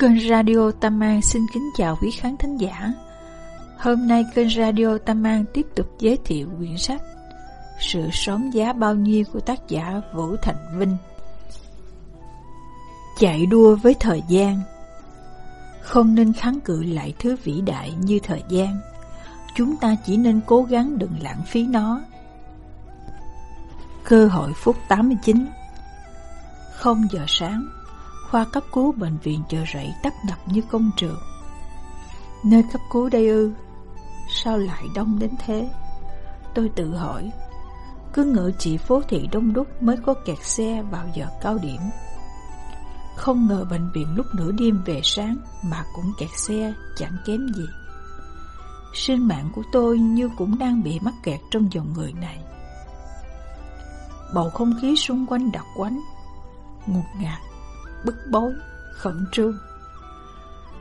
Kênh Radio Tam An xin kính chào quý khán thính giả. Hôm nay kênh Radio Tam An tiếp tục giới thiệu quyển sách Sự sống giá bao nhiêu của tác giả Vũ Thành Vinh. Chạy đua với thời gian Không nên kháng cự lại thứ vĩ đại như thời gian. Chúng ta chỉ nên cố gắng đừng lãng phí nó. Cơ hội phút 89 không giờ sáng khoa cấp cứu bệnh viện chợ rẫy tấp nập như công trường. Nơi cấp cứu đây ư, sao lại đông đến thế? Tôi tự hỏi, cứ ngỡ chỉ phố thị đông đúc mới có kẹt xe vào giờ cao điểm. Không ngờ bệnh viện lúc nửa đêm về sáng mà cũng kẹt xe chẳng kém gì. Sinh mạng của tôi như cũng đang bị mắc kẹt trong dòng người này. Bầu không khí xung quanh đặc quánh, ngột ngạt bức bối, khẩn trương.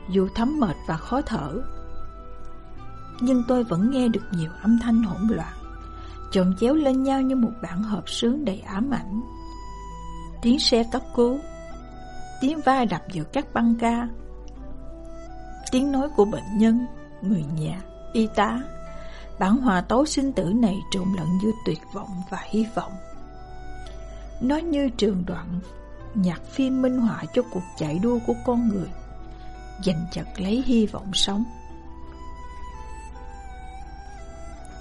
Dù thấm mệt và khó thở, nhưng tôi vẫn nghe được nhiều âm thanh hỗn loạn, chồng chéo lên nhau như một bản hợp sướng đầy ám ảnh. Tiếng xe cấp cứu, tiếng va đập giữa các băng ca, tiếng nói của bệnh nhân, người nhà, y tá. Bản hòa tấu sinh tử này trộn lẫn giữa tuyệt vọng và hy vọng. Nó như trường đoạn nhạc phim minh họa cho cuộc chạy đua của con người, giành chặt lấy hy vọng sống.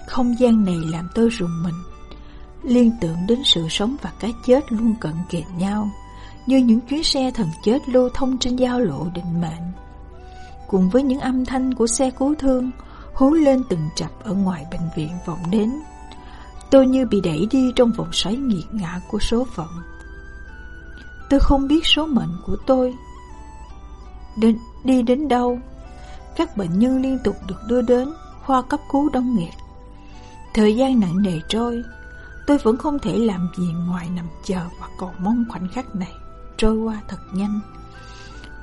Không gian này làm tôi rùng mình, liên tưởng đến sự sống và cái chết luôn cận kề nhau, như những chuyến xe thần chết lưu thông trên giao lộ định mệnh. Cùng với những âm thanh của xe cứu thương hú lên từng chập ở ngoài bệnh viện vọng đến, tôi như bị đẩy đi trong vòng xoáy nghiệt ngã của số phận. Tôi không biết số mệnh của tôi. Đến, Đi đến đâu? Các bệnh nhân liên tục được đưa đến Khoa cấp cứu đông nghẹt. Thời gian nặng nề trôi Tôi vẫn không thể làm gì ngoài nằm chờ Và cầu mong khoảnh khắc này Trôi qua thật nhanh.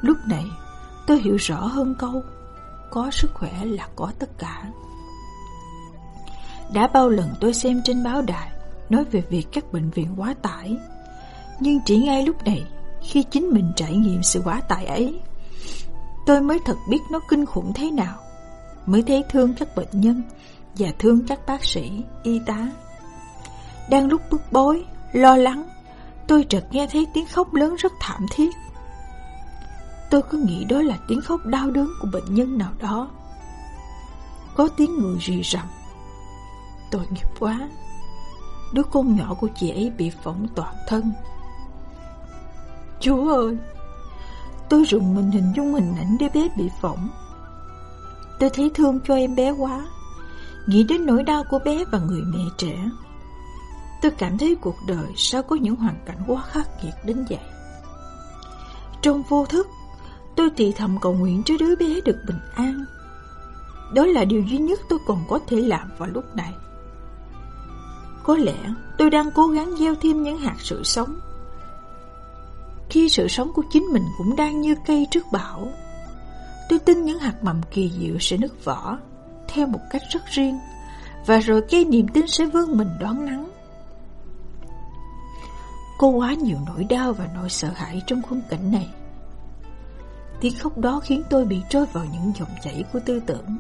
Lúc này tôi hiểu rõ hơn câu Có sức khỏe là có tất cả. Đã bao lần tôi xem trên báo đài Nói về việc các bệnh viện quá tải nhưng chỉ ngay lúc này Khi chính mình trải nghiệm sự quá tải ấy Tôi mới thật biết nó kinh khủng thế nào. Mới thấy thương các bệnh nhân Và thương các bác sĩ, y tá. Đang lúc bức bối, lo lắng Tôi chợt nghe thấy tiếng khóc lớn rất thảm thiết. Tôi cứ nghĩ đó là tiếng khóc đau đớn của bệnh nhân nào đó. Có tiếng người rì rầm. Tội nghiệp quá. Đứa con nhỏ của chị ấy bị phỏng toàn thân. Chúa ơi, Tôi rùng mình hình dung hình ảnh đứa bé bị phỏng. Tôi thấy thương cho em bé quá, Nghĩ đến nỗi đau của bé và người mẹ trẻ. Tôi cảm thấy cuộc đời sao có những hoàn cảnh quá khắc nghiệt đến vậy. Trong vô thức, Tôi thì thầm cầu nguyện cho đứa bé được bình an. Đó là điều duy nhất tôi còn có thể làm vào lúc này. Có lẽ tôi đang cố gắng gieo thêm những hạt sự sống khi sự sống của chính mình cũng đang như cây trước bão. Tôi tin những hạt mầm kỳ diệu sẽ nứt vỏ theo một cách rất riêng, và rồi cây niềm tin sẽ vươn mình đón nắng. Có quá nhiều nỗi đau và nỗi sợ hãi trong khung cảnh này. Tiếng khóc đó khiến tôi bị trôi vào những dòng chảy của tư tưởng.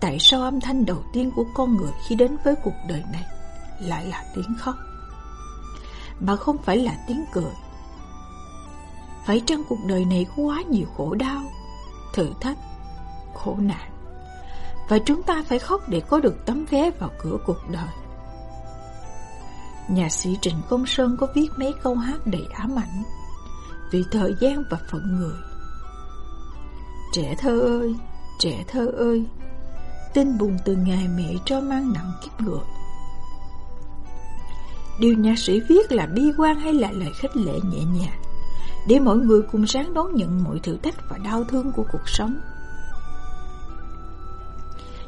Tại sao âm thanh đầu tiên của con người khi đến với cuộc đời này lại là tiếng khóc? Mà không phải là tiếng cười. Phải chăng cuộc đời này có quá nhiều khổ đau, thử thách, khổ nạn và chúng ta phải khóc để có được tấm vé vào cửa cuộc đời. Nhà sĩ Trịnh Công Sơn có viết mấy câu hát đầy ám ảnh vì thời gian và phận người. Trẻ thơ ơi, trẻ thơ ơi, tin buồn từ ngày mẹ cho mang nặng kiếp người. Điều nhạc sĩ viết là bi quan hay là lời khích lệ nhẹ nhàng? Để mọi người cùng sáng đón nhận mọi thử thách và đau thương của cuộc sống.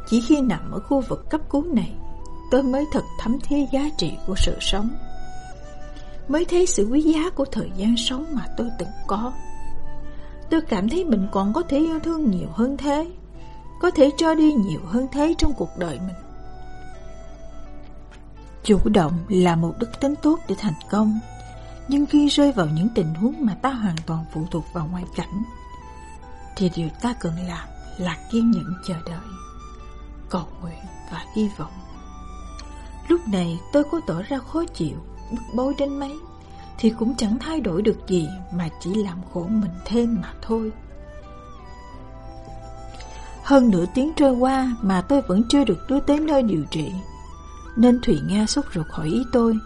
Chỉ khi nằm ở khu vực cấp cứu này, Tôi mới thật thấm thía giá trị của sự sống. Mới thấy sự quý giá của thời gian sống mà tôi từng có. Tôi cảm thấy mình còn có thể yêu thương nhiều hơn thế, Có thể cho đi nhiều hơn thế trong cuộc đời mình. Chủ động là một đức tính tốt để thành công. Nhưng khi rơi vào những tình huống mà ta hoàn toàn phụ thuộc vào ngoại cảnh Thì điều ta cần làm là kiên nhẫn chờ đợi Cầu nguyện và hy vọng. Lúc này tôi có tỏ ra khó chịu, bức bối đến mấy Thì cũng chẳng thay đổi được gì mà chỉ làm khổ mình thêm mà thôi. Hơn nửa tiếng trôi qua mà tôi vẫn chưa được đưa tới nơi điều trị nên Thùy Nga sốt ruột hỏi ý tôi.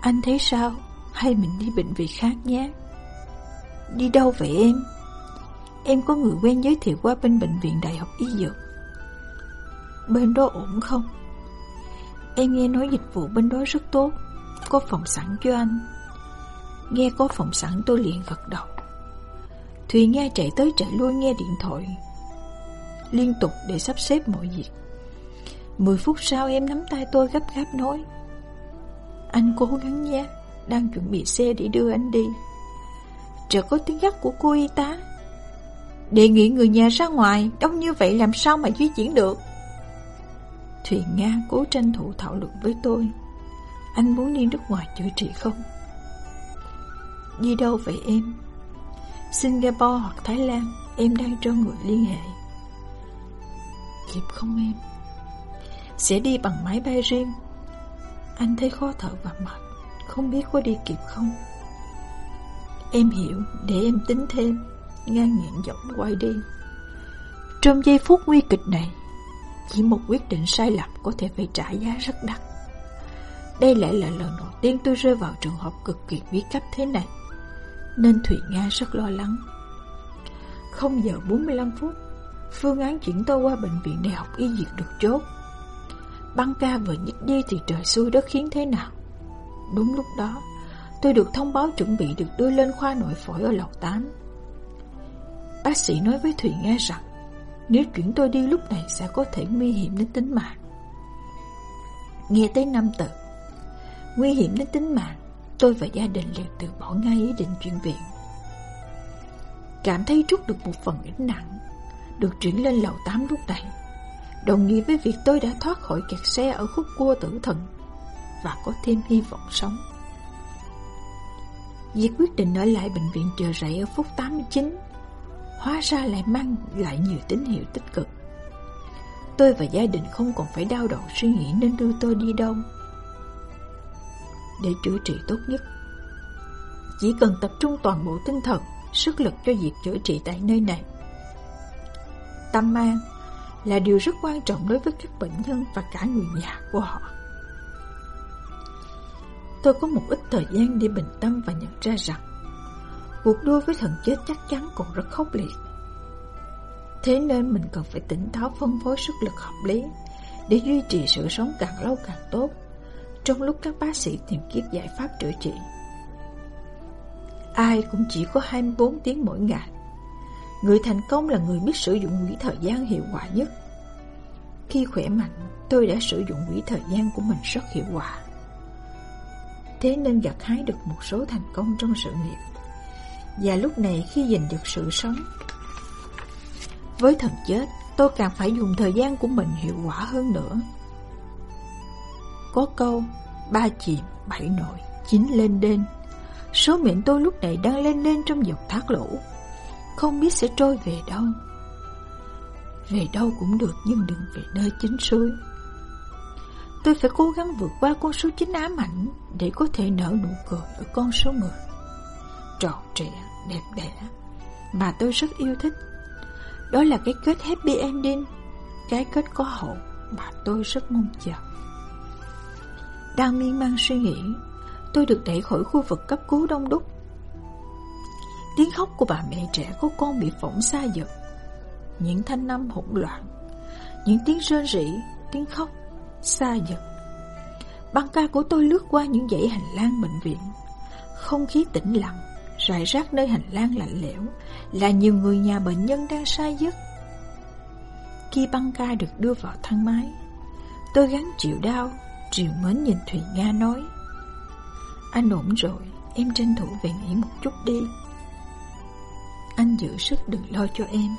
Anh thấy sao? Hay mình đi bệnh viện khác nhé? Đi đâu vậy em? Em có người quen giới thiệu qua bên bệnh viện Đại học Y Dược. Bên đó ổn không? Em nghe nói dịch vụ bên đó rất tốt. Có phòng sẵn cho anh. Nghe có phòng sẵn tôi liền gật đầu. Thùy nga chạy tới chạy lui nghe điện thoại. Liên tục để sắp xếp mọi việc. Mười phút sau em nắm tay tôi gấp gáp nói, Anh cố gắng nhé Đang chuẩn bị xe để đưa anh đi Chợt có tiếng gắt của cô y tá, Đề nghị người nhà ra ngoài, Đông như vậy làm sao mà di chuyển được Thùy Nga cố tranh thủ thảo luận với tôi, Anh muốn đi nước ngoài chữa trị không? Đi đâu vậy em? Singapore hoặc Thái Lan, Em đang cho người liên hệ Kịp không em? Sẽ đi bằng máy bay riêng. Anh thấy khó thở và mệt, Không biết có đi kịp không? Em hiểu, để em tính thêm. Ngang nhẹn giọng quay đi. Trong giây phút nguy kịch này, chỉ một quyết định sai lầm có thể phải trả giá rất đắt. Đây lại là lần đầu tiên tôi rơi vào trường hợp cực kỳ nguy cấp thế này, Nên Thụy Nga rất lo lắng. 0 giờ 45 phút, Phương án chuyển tôi qua bệnh viện đại học y dược được chốt. Băng ca vừa nhích đi thì trời xui đất khiến thế nào? Đúng lúc đó, Tôi được thông báo chuẩn bị được đưa lên khoa nội phổi ở lầu 8 Bác sĩ nói với Thùy nghe rằng, nếu chuyển tôi đi lúc này sẽ có thể nguy hiểm đến tính mạng. Nghe tới năm từ, Nguy hiểm đến tính mạng, Tôi và gia đình liền từ bỏ ngay ý định chuyển viện. Cảm thấy trút được một phần gánh nặng, Được chuyển lên lầu 8 lúc này. Đồng nghĩa với việc tôi đã thoát khỏi kẹt xe ở khúc cua tử thần Và có thêm hy vọng sống Việc quyết định ở lại bệnh viện chờ rẫy ở phút 89 hóa ra lại mang lại nhiều tín hiệu tích cực. Tôi và gia đình không còn phải đau đầu suy nghĩ nên đưa tôi đi đâu. Để chữa trị tốt nhất, chỉ cần tập trung toàn bộ tinh thần, sức lực cho việc chữa trị tại nơi này. Tâm an là điều rất quan trọng đối với các bệnh nhân và cả người nhà của họ. Tôi có một ít thời gian để bình tâm và nhận ra rằng, Cuộc đua với thần chết chắc chắn còn rất khốc liệt. Thế nên mình cần phải tỉnh táo phân phối sức lực hợp lý Để duy trì sự sống càng lâu càng tốt Trong lúc các bác sĩ tìm kiếm giải pháp chữa trị. Ai cũng chỉ có 24 tiếng mỗi ngày. Người thành công là người biết sử dụng quỹ thời gian hiệu quả nhất. Khi khỏe mạnh, tôi đã sử dụng quỹ thời gian của mình rất hiệu quả. Thế nên gặt hái được một số thành công trong sự nghiệp. Và lúc này khi giành được sự sống Với thần chết Tôi càng phải dùng thời gian của mình hiệu quả hơn nữa. Có câu Ba chìm, bảy nổi, chín lên đên. Số mệnh tôi lúc này đang lên lên trong dòng thác lũ. Không biết sẽ trôi về đâu Về đâu cũng được nhưng đừng về nơi chính suối Tôi phải cố gắng vượt qua con số 9 ám ảnh Để có thể nở nụ cười ở con số 10 Tròn trịa đẹp đẽ mà tôi rất yêu thích. Đó là cái kết happy ending, cái kết có hậu mà tôi rất mong chờ. Đang miên man suy nghĩ, tôi được đẩy khỏi khu vực cấp cứu đông đúc. Tiếng khóc của bà mẹ trẻ của con bị phỏng xa giật. Những thanh âm hỗn loạn, những tiếng rên rỉ, tiếng khóc, xa giật. Băng ca của tôi lướt qua những dãy hành lang bệnh viện, không khí tĩnh lặng rải rác nơi hành lang lạnh lẽo là nhiều người nhà bệnh nhân đang sai giấc. Khi băng ca được đưa vào thang máy, tôi gắng chịu đau, triều mến nhìn Thùy Nga nói. Anh ổn rồi, em tranh thủ về nghỉ một chút đi. Anh giữ sức đừng lo cho em.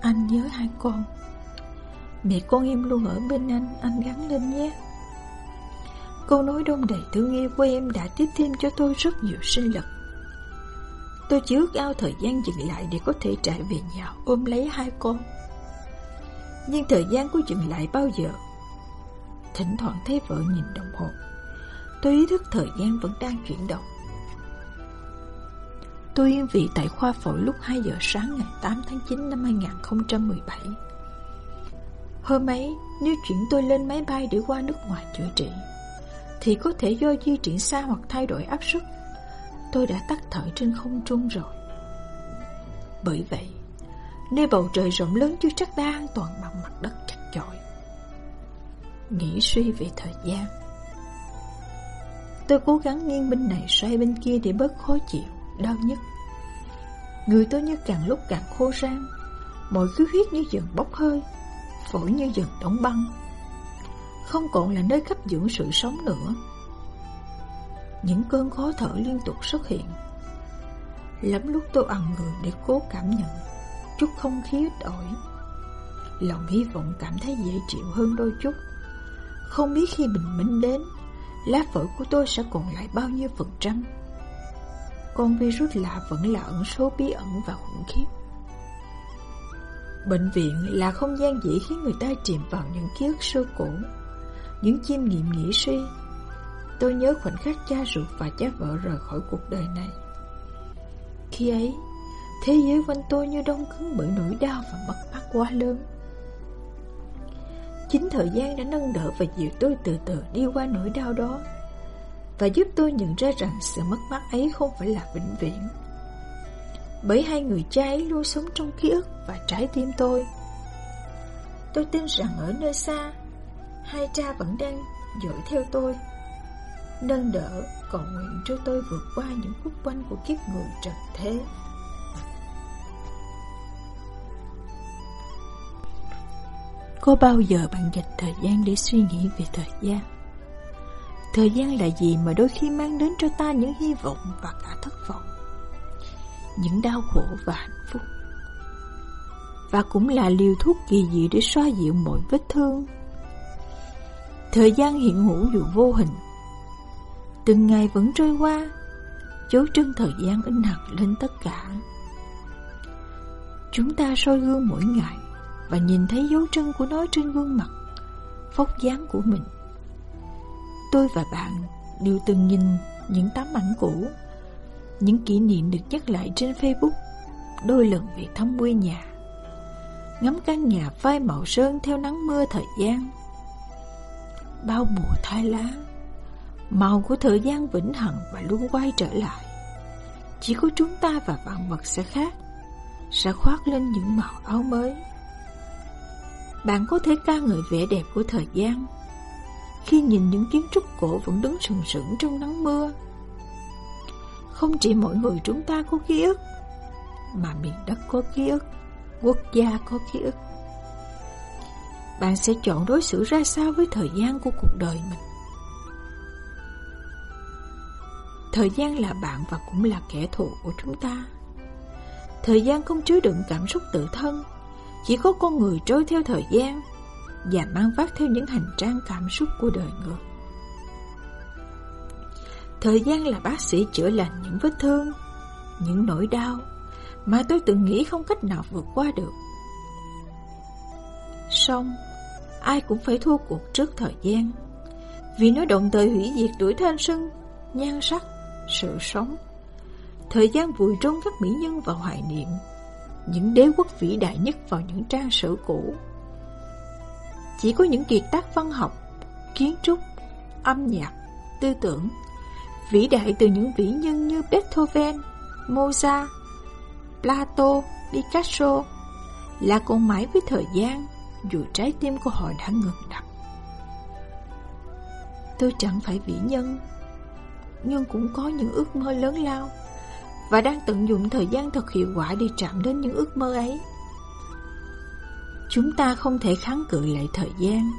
Anh nhớ hai con. Mẹ con em luôn ở bên anh, anh gắn lên nhé. Câu nói đông đầy thương yêu của em đã tiếp thêm cho tôi rất nhiều sinh lực. Tôi chỉ ước ao thời gian dừng lại để có thể trở về nhà ôm lấy hai con. Nhưng thời gian có dừng lại bao giờ? Thỉnh thoảng thấy vợ nhìn đồng hồ. Tôi ý thức thời gian vẫn đang chuyển động. Tôi yên vị tại khoa phổi lúc 2 giờ sáng ngày 8 tháng 9 năm 2017. Hôm ấy, nếu chuyển tôi lên máy bay để qua nước ngoài chữa trị, thì có thể do di chuyển xa hoặc thay đổi áp suất. Tôi đã tắt thở trên không trung rồi. Bởi vậy, nơi bầu trời rộng lớn chưa chắc đã an toàn bằng mặt đất chặt chội. Nghĩ suy về thời gian. Tôi cố gắng nghiêng bên này xoay bên kia để bớt khó chịu, đau nhất. Người tôi như càng lúc càng khô rang, mọi khí huyết như dần bốc hơi, phổi như dần đóng băng. Không còn là nơi cấp dưỡng sự sống nữa. Những cơn khó thở liên tục xuất hiện. Lắm lúc tôi ẩn người để cố cảm nhận chút không khí ít ỏi. Lòng hy vọng cảm thấy dễ chịu hơn đôi chút. Không biết khi bình minh đến, lá phổi của tôi sẽ còn lại bao nhiêu phần trăm. Con virus lạ vẫn là ẩn số bí ẩn và khủng khiếp. Bệnh viện là không gian dễ khiến người ta chìm vào những ký ức xưa cũ những chiêm nghiệm nghĩ suy. Tôi nhớ khoảnh khắc cha ruột và cha vợ rời khỏi cuộc đời này. Khi ấy, thế giới quanh tôi như đông cứng bởi nỗi đau và mất mát quá lớn. Chính thời gian đã nâng đỡ và dịu tôi từ từ đi qua nỗi đau đó và giúp tôi nhận ra rằng sự mất mát ấy không phải là vĩnh viễn. Bởi hai người cha ấy luôn sống trong ký ức và trái tim tôi. Tôi tin rằng ở nơi xa, hai cha vẫn đang dõi theo tôi, nâng đỡ, cầu nguyện cho tôi vượt qua những khúc quanh của kiếp người trần thế. Có bao giờ bạn dành thời gian để suy nghĩ về thời gian? Thời gian là gì mà đôi khi mang đến cho ta những hy vọng và cả thất vọng, Những đau khổ và hạnh phúc. Và cũng là liều thuốc kỳ dị để xoa dịu mọi vết thương. Thời gian hiện hữu dù vô hình, Từng ngày vẫn trôi qua, Dấu chân thời gian in hẳn lên tất cả. Chúng ta soi gương mỗi ngày Và nhìn thấy dấu chân của nó trên gương mặt Phóc dáng của mình. Tôi và bạn đều từng nhìn những tấm ảnh cũ, Những kỷ niệm được nhắc lại trên Facebook, Đôi lần về thăm quê nhà, Ngắm căn nhà phai màu sơn theo nắng mưa thời gian. Bao mùa thay lá, Màu của thời gian vĩnh hằng và luôn quay trở lại. Chỉ có chúng ta và vạn vật sẽ khác, Sẽ khoác lên những màu áo mới. Bạn có thể ca ngợi vẻ đẹp của thời gian khi nhìn những kiến trúc cổ vẫn đứng sừng sững trong nắng mưa. Không chỉ mỗi người chúng ta có ký ức, mà miền đất có ký ức, quốc gia có ký ức. Bạn sẽ chọn đối xử ra sao với thời gian của cuộc đời mình? Thời gian là bạn và cũng là kẻ thù của chúng ta. Thời gian không chứa đựng cảm xúc tự thân, chỉ có con người trôi theo thời gian và mang vác theo những hành trang cảm xúc của đời người. Thời gian là bác sĩ chữa lành những vết thương, những nỗi đau mà tôi từng nghĩ không cách nào vượt qua được. Xong, ai cũng phải thua cuộc trước thời gian, vì nó đồng thời hủy diệt tuổi thanh xuân, nhan sắc, sự sống. Thời gian vùi trôn các mỹ nhân vào hoài niệm, những đế quốc vĩ đại nhất vào những trang sử cũ. Chỉ có những kiệt tác văn học, kiến trúc, âm nhạc, tư tưởng vĩ đại từ những vĩ nhân như Beethoven, Mozart, Plato, Picasso là còn mãi với thời gian dù trái tim của họ đã ngừng đập. Tôi chẳng phải vĩ nhân, nhưng cũng có những ước mơ lớn lao và đang tận dụng thời gian thật hiệu quả để chạm đến những ước mơ ấy. Chúng ta không thể kháng cự lại thời gian.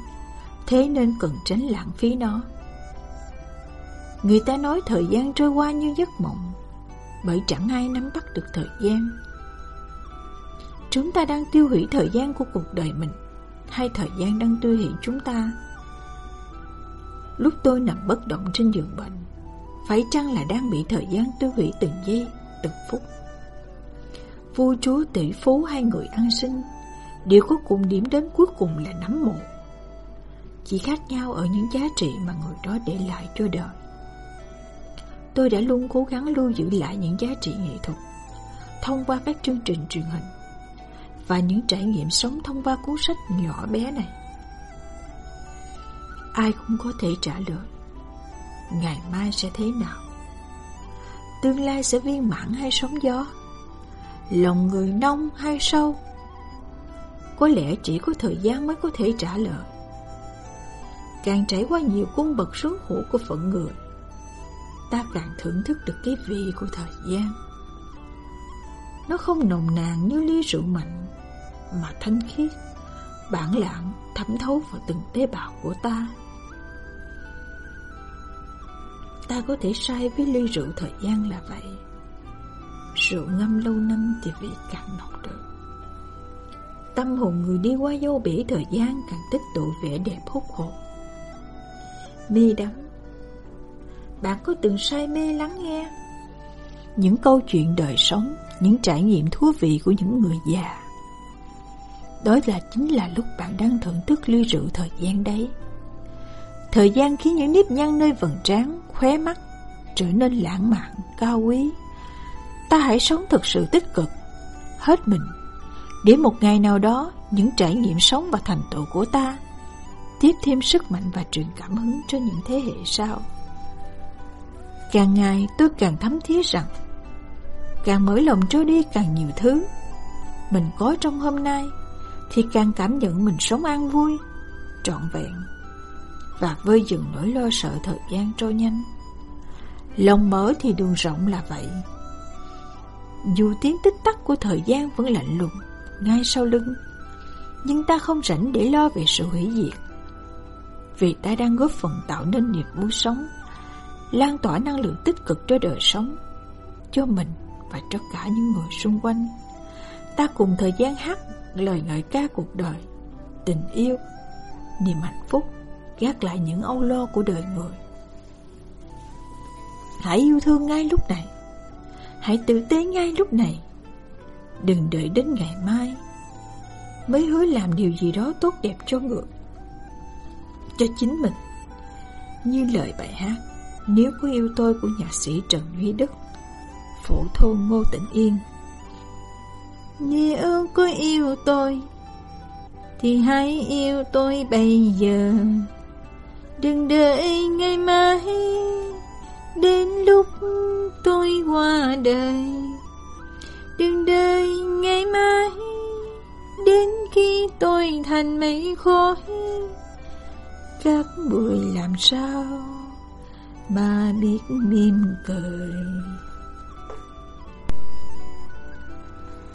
Thế nên cần tránh lãng phí nó. Người ta nói thời gian trôi qua như giấc mộng Bởi chẳng ai nắm bắt được thời gian. Chúng ta đang tiêu hủy thời gian của cuộc đời mình Hay thời gian đang tiêu hủy chúng ta? Lúc tôi nằm bất động trên giường bệnh Phải chăng là đang bị thời gian tiêu hủy từng giây, từng phút? Vua chúa tỷ phú hay người ăn sinh Đều có cùng điểm đến cuối cùng là nắm mộ. Chỉ khác nhau ở những giá trị mà người đó để lại cho đời. Tôi đã luôn cố gắng lưu giữ lại những giá trị nghệ thuật, Thông qua các chương trình truyền hình, Và những trải nghiệm sống thông qua cuốn sách nhỏ bé này. Ai cũng có thể trả lời, Ngày mai sẽ thế nào? Tương lai sẽ viên mãn hay sóng gió? Lòng người nông hay sâu? Có lẽ chỉ có thời gian mới có thể trả lời. Càng trải qua nhiều cung bậc số khổ của phận người, Ta càng thưởng thức được cái vị của thời gian. Nó không nồng nàn như ly rượu mạnh, Mà thanh khiết, Bản lạng thẩm thấu vào từng tế bào của ta. Ta có thể sai với ly rượu thời gian là vậy. Rượu ngâm lâu năm thì vị càng nọc được. Tâm hồn người đi qua vô bể thời gian càng tích tụ vẻ đẹp hút hồn. Mê đắm. Bạn có từng say mê lắng nghe Những câu chuyện đời sống Những trải nghiệm thú vị của những người già? Đó là chính là lúc bạn đang thưởng thức ly rượu thời gian đấy. Thời gian khiến những nếp nhăn nơi vầng trán, khóe mắt trở nên lãng mạn, cao quý. Ta hãy sống thực sự tích cực, hết mình, để một ngày nào đó những trải nghiệm sống và thành tựu của ta tiếp thêm sức mạnh và truyền cảm hứng cho những thế hệ sau. Càng ngày tôi càng thấm thía rằng càng mở lòng trôi đi càng nhiều thứ mình có trong hôm nay thì càng cảm nhận mình sống an vui, trọn vẹn và vơi dừng nỗi lo sợ thời gian trôi nhanh. Lòng mở thì đường rộng là vậy. Dù tiếng tích tắc của thời gian vẫn lạnh lùng ngay sau lưng, nhưng ta không rảnh để lo về sự hủy diệt. Vì ta đang góp phần tạo nên niềm vui sống, lan tỏa năng lượng tích cực cho đời sống, cho mình và cho cả những người xung quanh. Ta cùng thời gian hát lời ngợi ca cuộc đời, tình yêu, niềm hạnh phúc gác lại những âu lo của đời người. Hãy yêu thương ngay lúc này, hãy tử tế ngay lúc này. Đừng đợi đến ngày mai. Mới hứa làm điều gì đó tốt đẹp cho người, cho chính mình. Như lời bài hát Nếu có yêu tôi của nhạc sĩ Trần Duy Đức Phổ thôn Ngô Tĩnh Yên. Nếu có yêu tôi Thì hãy yêu tôi bây giờ. Đừng đợi ngày mai Đến lúc tôi qua đời. Đừng đợi ngày mai Đến khi tôi thành mây khói. Các buổi làm sao Mà biết mỉm cười?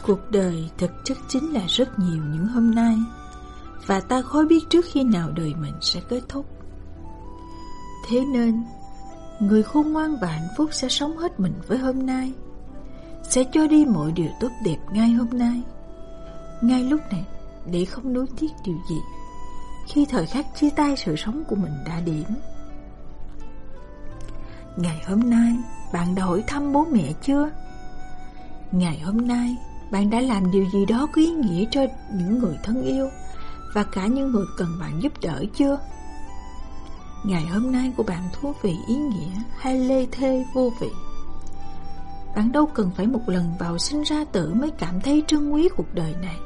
Cuộc đời thực chất chính là rất nhiều những hôm nay Và ta khó biết trước khi nào đời mình sẽ kết thúc. Thế nên, người khôn ngoan và hạnh phúc sẽ sống hết mình với hôm nay, sẽ cho đi mọi điều tốt đẹp ngay hôm nay, ngay lúc này, để không nối tiếc điều gì, khi thời khắc chia tay sự sống của mình đã điểm. Ngày hôm nay, bạn đã hỏi thăm bố mẹ chưa? Ngày hôm nay, bạn đã làm điều gì đó có ý nghĩa cho những người thân yêu và cả những người cần bạn giúp đỡ chưa? Ngày hôm nay của bạn thú vị ý nghĩa hay lê thê vô vị bạn đâu cần phải một lần vào sinh ra tử mới cảm thấy trân quý cuộc đời này.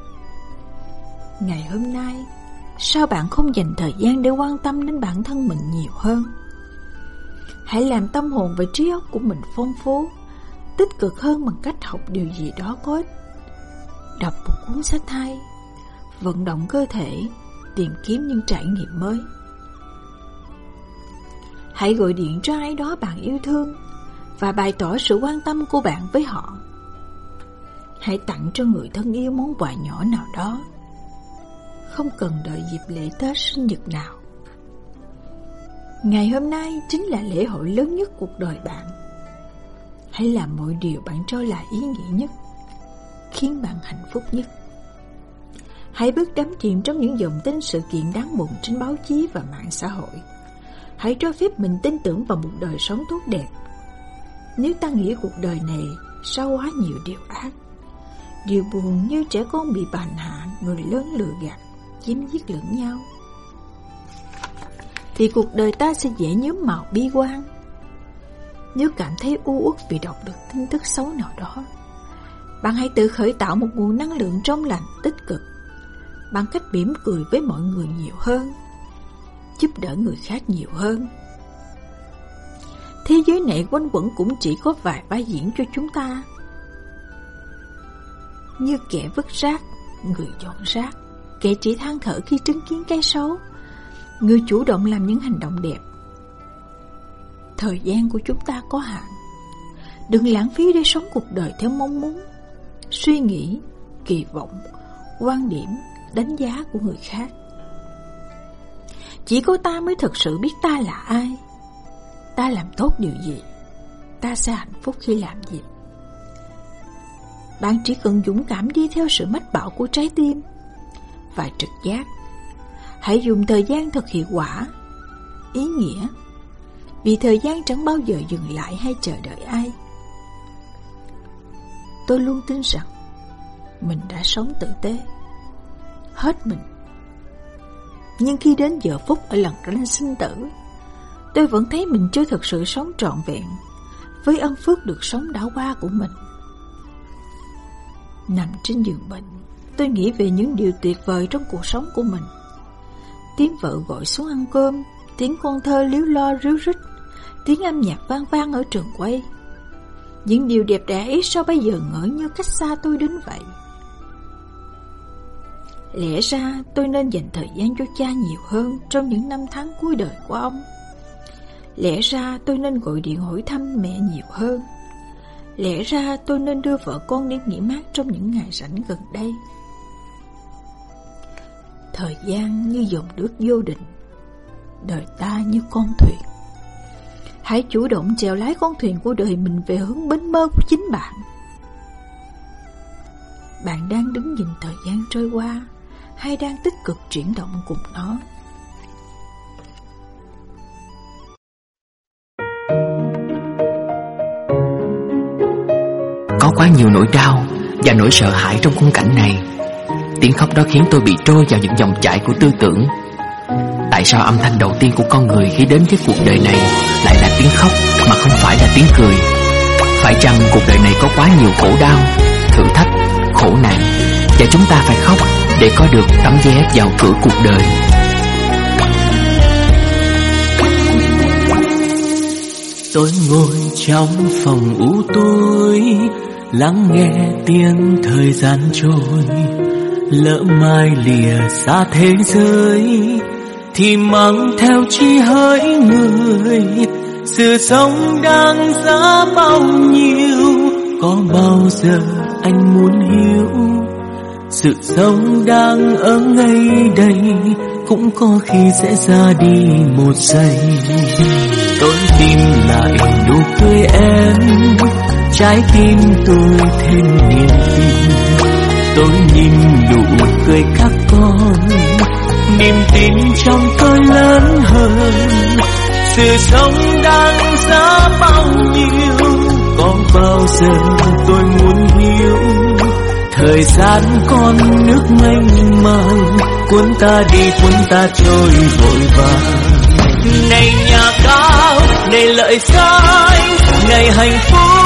Ngày hôm nay, Sao bạn không dành thời gian để quan tâm đến bản thân mình nhiều hơn? Hãy làm tâm hồn và trí óc của mình phong phú, Tích cực hơn bằng cách học điều gì đó có ích. Đọc một cuốn sách hay, Vận động cơ thể, Tìm kiếm những trải nghiệm mới. Hãy gọi điện cho ai đó bạn yêu thương và bày tỏ sự quan tâm của bạn với họ. Hãy tặng cho người thân yêu món quà nhỏ nào đó. Không cần đợi dịp lễ Tết sinh nhật nào. Ngày hôm nay chính là lễ hội lớn nhất cuộc đời bạn. Hãy làm mọi điều bạn cho là ý nghĩa nhất, khiến bạn hạnh phúc nhất. Hãy bước đắm chìm trong những dòng tin sự kiện đáng buồn trên báo chí và mạng xã hội Hãy cho phép mình tin tưởng vào một đời sống tốt đẹp nếu ta nghĩ cuộc đời này sao quá nhiều điều ác, Điều buồn như trẻ con bị bàn hạ, Người lớn lừa gạt, Chiếm giết lẫn nhau, Thì cuộc đời ta sẽ dễ nhớm màu bi quan. Nếu cảm thấy u uất vì đọc được tin tức xấu nào đó, Bạn hãy tự khởi tạo một nguồn năng lượng trong lành, tích cực. Bằng cách mỉm cười với mọi người nhiều hơn, Giúp đỡ người khác nhiều hơn. Thế giới này quanh quẩn cũng chỉ có vài vai diễn cho chúng ta như kẻ vứt rác, người dọn rác, kẻ chỉ than thở khi chứng kiến cái xấu, người chủ động làm những hành động đẹp. Thời gian của chúng ta có hạn, đừng lãng phí để sống cuộc đời theo mong muốn, suy nghĩ, kỳ vọng, quan điểm, đánh giá của người khác. Chỉ có ta mới thực sự biết ta là ai, ta làm tốt điều gì, ta sẽ hạnh phúc khi làm gì. Bạn chỉ cần dũng cảm đi theo sự mách bảo của trái tim Và trực giác. Hãy dùng thời gian thật hiệu quả Ý nghĩa Vì thời gian chẳng bao giờ dừng lại hay chờ đợi ai. Tôi luôn tin rằng Mình đã sống tử tế Hết mình. Nhưng khi đến giờ phút ở lần ranh sinh tử Tôi vẫn thấy mình chưa thực sự sống trọn vẹn Với ân phước được sống đã qua của mình. Nằm trên giường bệnh, Tôi nghĩ về những điều tuyệt vời trong cuộc sống của mình. Tiếng vợ gọi xuống ăn cơm, Tiếng con thơ líu lo ríu rít, Tiếng âm nhạc vang vang ở trường quay. Những điều đẹp đẽ ấy sao bây giờ ngỡ như cách xa tôi đến vậy? Lẽ ra tôi nên dành thời gian cho cha nhiều hơn Trong những năm tháng cuối đời của ông. Lẽ ra tôi nên gọi điện hỏi thăm mẹ nhiều hơn. Lẽ ra tôi nên đưa vợ con đi nghỉ mát trong những ngày rảnh gần đây. Thời gian như dòng nước vô định, Đời ta như con thuyền. Hãy chủ động chèo lái con thuyền của đời mình về hướng bến mơ của chính bạn. Bạn đang đứng nhìn thời gian trôi qua, Hay đang tích cực chuyển động cùng nó? Có quá nhiều nỗi đau và nỗi sợ hãi trong khung cảnh này. Tiếng khóc đó khiến tôi bị trôi vào những dòng chảy của tư tưởng. Tại sao âm thanh đầu tiên của con người khi đến với cuộc đời này Lại là tiếng khóc mà không phải là tiếng cười? Phải chăng cuộc đời này có quá nhiều khổ đau, thử thách, khổ nạn Và chúng ta phải khóc để có được tấm vé vào cửa cuộc đời? Tôi ngồi trong phòng u tối lắng nghe tiếng thời gian trôi, lỡ mai lìa xa thế giới, thì mang theo chi hỡi người. Sự sống đang giá bao nhiêu, có bao giờ anh muốn hiểu? Sự sống đang ở ngay đây, cũng có khi sẽ ra đi một giây. Tôi tìm lại nụ cười em trái tim tôi thêm niềm tin. Tôi nhìn nụ cười các con, niềm tin trong tôi lớn hơn. Sự sống đang giá bao nhiêu, có bao giờ tôi muốn hiểu? Thời gian con nước mênh mang, cuốn ta đi cuốn ta trôi vội vàng. Này nhà cao này lợi sai này hạnh phúc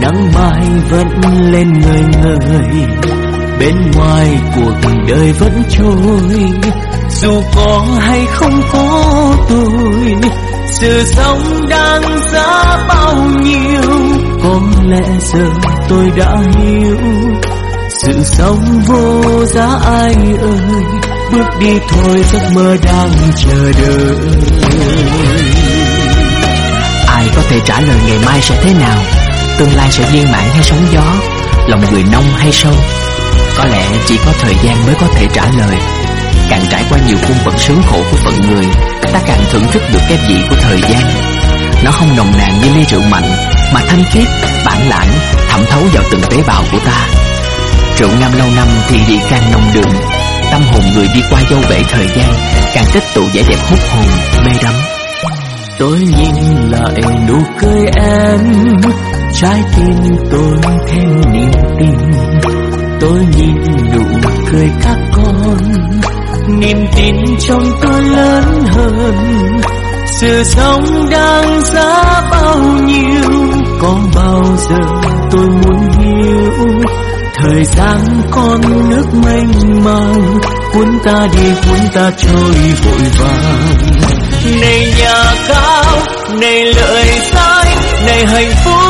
nắng mai vẫn lên người người bên ngoài cuộc đời vẫn trôi. Dù có hay không có tôi, sự sống đang giá bao nhiêu, có lẽ giờ tôi đã hiểu. Sự sống vô giá ai ơi, bước đi thôi giấc mơ đang chờ đợi. Ai có thể trả lời ngày mai sẽ thế nào? Tương lai sẽ viên mãn hay sóng gió Lòng người nông hay sâu. Có lẽ chỉ có thời gian mới có thể trả lời. Càng trải qua nhiều cung bậc sướng khổ của phận người Ta càng thưởng thức được cái vị của thời gian. Nó không nồng nàn như ly rượu mạnh Mà thanh khiết, bản lãng, thẩm thấu vào từng tế bào của ta. Rượu ngâm lâu năm thì đi càng nồng đường Tâm hồn người đi qua dâu bể thời gian Càng tích tụ vẻ đẹp hút hồn, mê đắm. Tôi nhìn lại nụ cười em Trái tim tôi thêm niềm tin. Tôi nhìn nụ cười các con. Niềm tin trong tôi lớn hơn. Sự sống đang giá bao nhiêu? Có bao giờ tôi muốn hiểu? Thời gian con nước mênh mang. Cuốn ta đi cuốn ta trôi vội vàng. Này nhà cao, này lợi sai Này hạnh phúc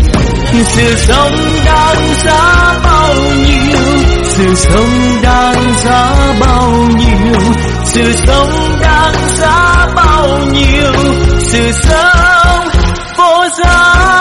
sự sống đáng giá bao nhiêu? Sự sống đáng giá bao nhiêu? Sự sống đáng giá bao nhiêu? Sự sống vô giá